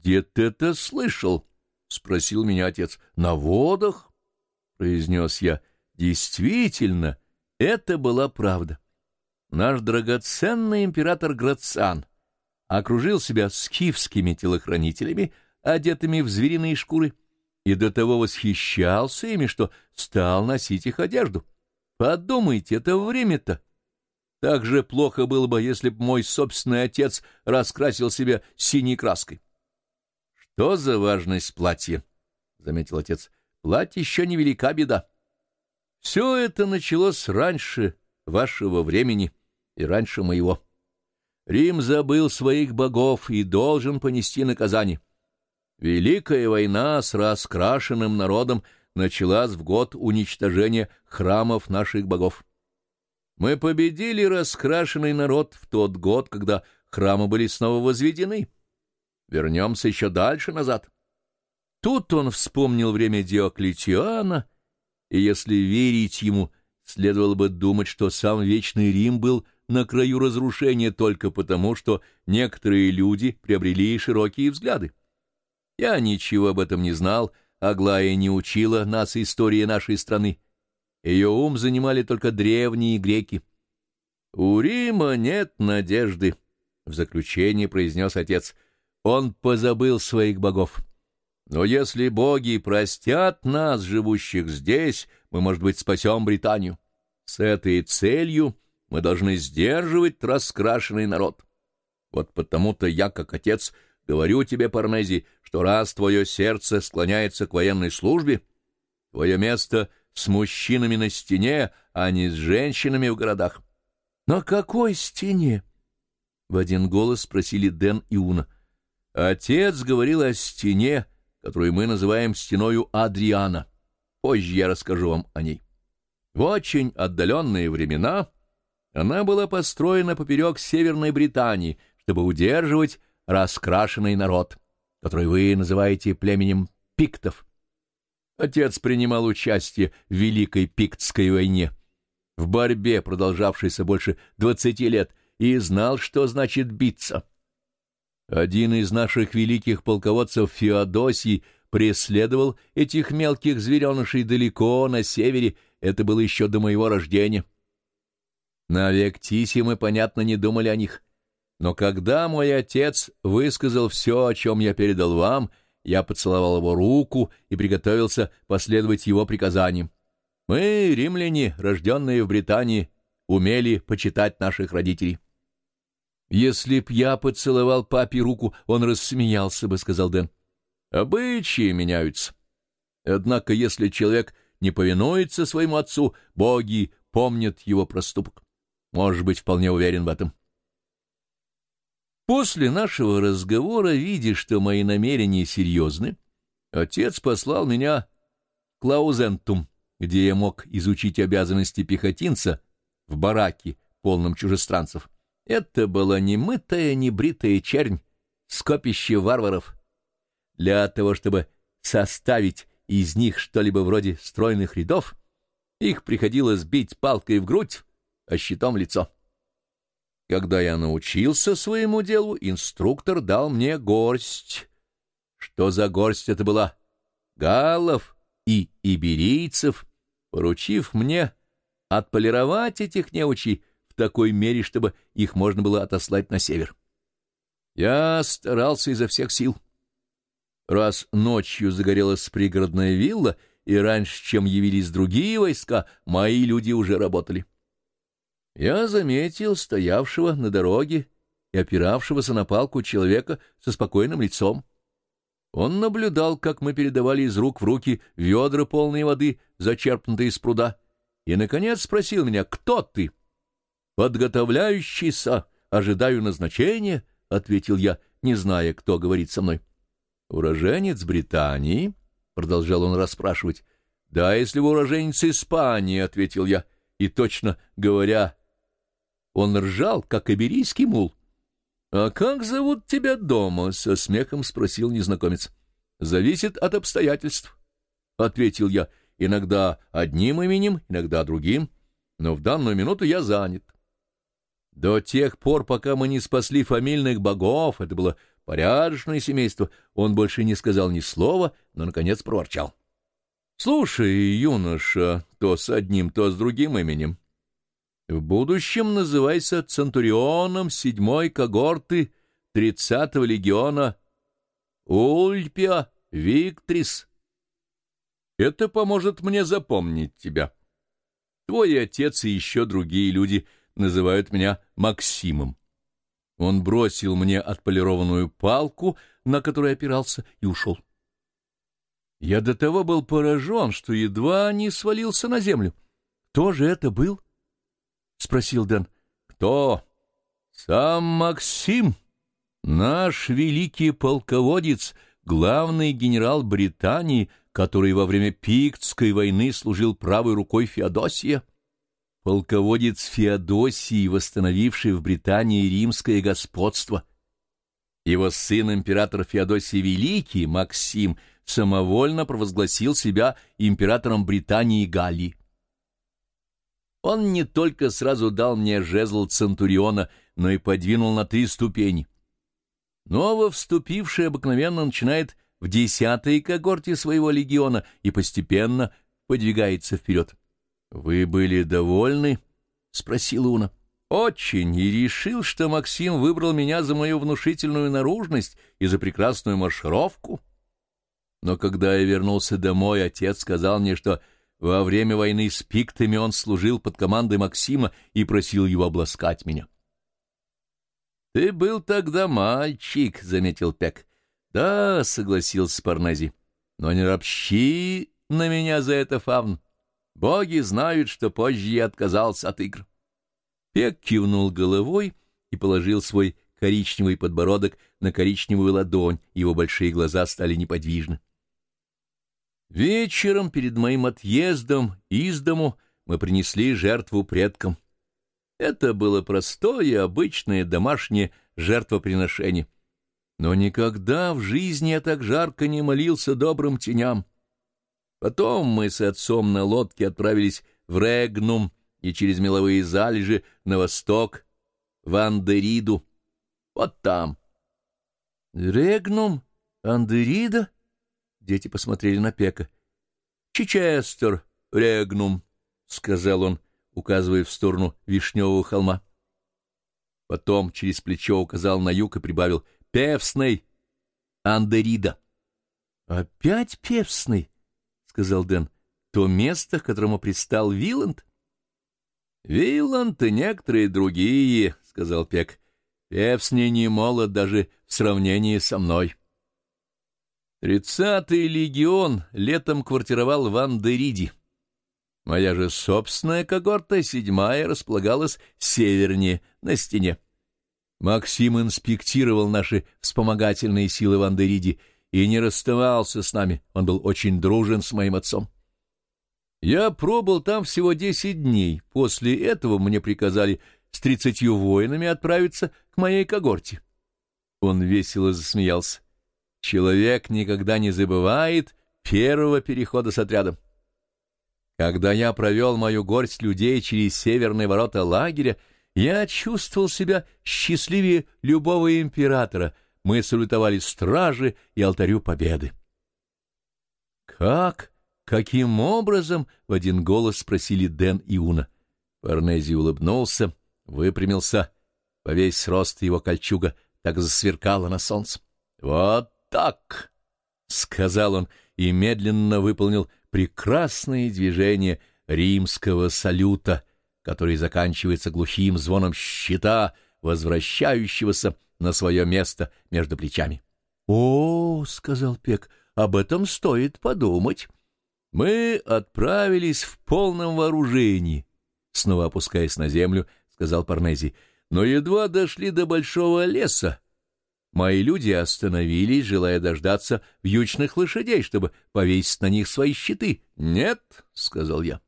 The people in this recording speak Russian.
где ты это слышал? — спросил меня отец. — На водах? — произнес я. Действительно, это была правда. Наш драгоценный император Грациан окружил себя скифскими телохранителями, одетыми в звериные шкуры, и до того восхищался ими, что стал носить их одежду. Подумайте, это время-то. Так же плохо было бы, если б мой собственный отец раскрасил себя синей краской. — Что за важность платья? — заметил отец. — Платье еще не велика беда. Все это началось раньше вашего времени и раньше моего. Рим забыл своих богов и должен понести наказание. Великая война с раскрашенным народом началась в год уничтожения храмов наших богов. Мы победили раскрашенный народ в тот год, когда храмы были снова возведены. Вернемся еще дальше назад. Тут он вспомнил время Диоклетиана, и если верить ему, следовало бы думать, что сам Вечный Рим был на краю разрушения только потому, что некоторые люди приобрели широкие взгляды. Я ничего об этом не знал, Аглая не учила нас истории нашей страны. Ее ум занимали только древние греки. «У Рима нет надежды», — в заключение произнес отец. «Он позабыл своих богов. Но если боги простят нас, живущих здесь, мы, может быть, спасем Британию. С этой целью мы должны сдерживать раскрашенный народ. Вот потому-то я, как отец, говорю тебе, Парнези, что раз твое сердце склоняется к военной службе, твое место с мужчинами на стене, а не с женщинами в городах. — На какой стене? — в один голос спросили Дэн и Уна. Отец говорил о стене, которую мы называем стеною Адриана. Позже я расскажу вам о ней. В очень отдаленные времена она была построена поперек Северной Британии, чтобы удерживать раскрашенный народ, который вы называете племенем пиктов. Отец принимал участие в Великой Пиктской войне, в борьбе, продолжавшейся больше двадцати лет, и знал, что значит биться. Один из наших великих полководцев Феодосий преследовал этих мелких зверенышей далеко на севере, это было еще до моего рождения. На Вектисе мы, понятно, не думали о них. Но когда мой отец высказал все, о чем я передал вам, я поцеловал его руку и приготовился последовать его приказаниям. Мы, римляне, рожденные в Британии, умели почитать наших родителей. «Если б я поцеловал папе руку, он рассмеялся бы», — сказал Дэн. «Обычаи меняются. Однако, если человек не повинуется своему отцу, боги помнят его проступок. Можешь быть вполне уверен в этом». После нашего разговора, видя, что мои намерения серьезны, отец послал меня к Лаузентум, где я мог изучить обязанности пехотинца в бараке, полном чужестранцев. Это была немытая, небритая чернь, скопище варваров. Для того, чтобы составить из них что-либо вроде стройных рядов, их приходилось бить палкой в грудь, а щитом лицо. Когда я научился своему делу, инструктор дал мне горсть. Что за горсть это была? Галлов и иберийцев, поручив мне отполировать этих неучей такой мере, чтобы их можно было отослать на север. Я старался изо всех сил. Раз ночью загорелась пригородная вилла, и раньше, чем явились другие войска, мои люди уже работали я заметил стоявшего на дороге и опиравшегося на палку человека со спокойным лицом. Он наблюдал, как мы передавали из рук в руки ведра полные воды, зачерпнутые из пруда, и, наконец, спросил меня, кто ты? «Подготовляющийся, ожидаю назначения», — ответил я, не зная, кто говорит со мной. «Уроженец Британии?» — продолжал он расспрашивать. «Да, если вы уроженец Испании», — ответил я, и, точно говоря, он ржал, как иберийский мул. — А как зовут тебя дома? — со смехом спросил незнакомец. — Зависит от обстоятельств, — ответил я. — Иногда одним именем, иногда другим, но в данную минуту я занят. До тех пор, пока мы не спасли фамильных богов, это было порядочное семейство. Он больше не сказал ни слова, но, наконец, проворчал. — Слушай, юноша, то с одним, то с другим именем. В будущем называйся Центурионом седьмой когорты тридцатого легиона Ульпия Виктрис. Это поможет мне запомнить тебя. Твой отец и еще другие люди называют меня Максимом. Он бросил мне отполированную палку, на которой опирался, и ушел. Я до того был поражен, что едва не свалился на землю. Кто же это был? — спросил Дэн. — Кто? — Сам Максим, наш великий полководец, главный генерал Британии, который во время Пиктской войны служил правой рукой Феодосия. Полководец Феодосии, восстановивший в Британии римское господство. Его сын, император Феодосий Великий, Максим, самовольно провозгласил себя императором Британии и Галлии. Он не только сразу дал мне жезл Центуриона, но и подвинул на три ступени. Ново вступивший обыкновенно начинает в десятой когорте своего легиона и постепенно подвигается вперед. — Вы были довольны? — спросил Уна. — Очень, и решил, что Максим выбрал меня за мою внушительную наружность и за прекрасную маршировку. Но когда я вернулся домой, отец сказал мне, что во время войны с пиктами он служил под командой Максима и просил его обласкать меня. — Ты был тогда мальчик, — заметил Пек. — Да, — согласился Парнази, — но не ропщи на меня за это, Фавн. Боги знают, что позже я отказался от игр. Пек кивнул головой и положил свой коричневый подбородок на коричневую ладонь, его большие глаза стали неподвижны. Вечером перед моим отъездом из дому мы принесли жертву предкам. Это было простое, обычное домашнее жертвоприношение. Но никогда в жизни я так жарко не молился добрым теням. Потом мы с отцом на лодке отправились в Регнум и через меловые залежи на восток, в Андериду. Вот там. — Регнум? Андерида? Дети посмотрели на Пека. — Чичестер, Регнум, — сказал он, указывая в сторону Вишневого холма. Потом через плечо указал на юг и прибавил «Певсный, Андерида». «Опять Певсный?» — сказал Дэн. «То место, к которому пристал Виланд?» «Виланд и некоторые другие», — сказал Пек. «Певсний не молод даже в сравнении со мной». Тридцатый легион летом квартировал в Андериде. Моя же собственная когорта, седьмая, располагалась севернее, на стене. Максим инспектировал наши вспомогательные силы в Андериде и не расставался с нами, он был очень дружен с моим отцом. Я пробыл там всего десять дней, после этого мне приказали с тридцатью воинами отправиться к моей когорте. Он весело засмеялся. Человек никогда не забывает первого перехода с отрядом. Когда я провел мою горсть людей через северные ворота лагеря, я чувствовал себя счастливее любого императора. Мы салютовали страже и алтарю победы. «Как? Каким образом?» — в один голос спросили Дэн и Уна. Парнези улыбнулся, выпрямился. По весь рост его кольчуга так засверкала на солнце. «Вот так!» — сказал он и медленно выполнил прекрасное движение римского салюта, который заканчивается глухим звоном щита, возвращающегося на свое место между плечами. — О, — сказал Пек, — об этом стоит подумать. Мы отправились в полном вооружении, — снова опускаясь на землю, — сказал Парнези, — но едва дошли до большого леса, Мои люди остановились, желая дождаться вьючных лошадей, чтобы повесить на них свои щиты. «Нет», — сказал я,